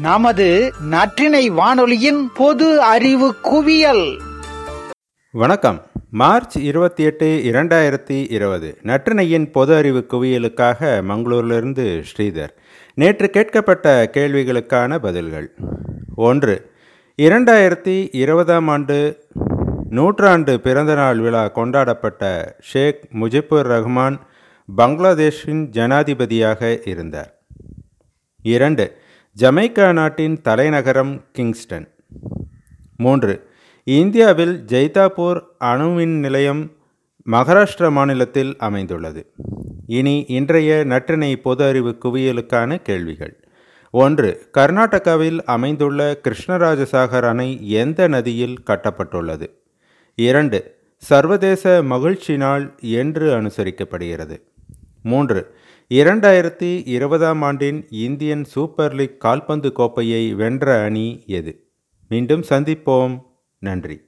நமது நற்றினை வானொலியின் பொது அறிவு குவியல். வணக்கம். மார்ச் இருபத்தி எட்டு இரண்டாயிரத்தி இருபது. நற்றினையின் பொது அறிவு குவியலுக்காக மங்களூரிலிருந்து ஸ்ரீதர். நேற்று கேட்கப்பட்ட கேள்விகளுக்கான பதில்கள். ஒன்று இரண்டாயிரத்தி இருபதாம் ஆண்டு நூற்றாண்டு பிறந்தநாள் விழா கொண்டாடப்பட்ட ஷேக் முஜிபுர் ரஹ்மான் பங்களாதேஷின் ஜனாதிபதியாக இருந்தார். இரண்டு ஜமைக்கா நாட்டின் தலைநகரம் கிங்ஸ்டன். மூன்று. இந்தியாவில் ஜெய்தாபூர் அணுமின் நிலையம் மகாராஷ்டிர மாநிலத்தில் அமைந்துள்ளது. இனி இன்றைய நற்றினை பொது அறிவு குவியலுக்கான கேள்விகள். ஒன்று. கர்நாடகாவில் அமைந்துள்ள கிருஷ்ணராஜசாகர் அணை எந்த நதியில் கட்டப்பட்டுள்ளது? இரண்டு. சர்வதேச மகிழ்ச்சி நாள் என்று அனுசரிக்கப்படுகிறது. மூன்று. இரண்டாயிரத்தி இருபதாம் ஆண்டின் இந்தியன் சூப்பர் லீக் கால்பந்து கோப்பையை வென்ற அணி எது? மீண்டும் சந்திப்போம். நன்றி.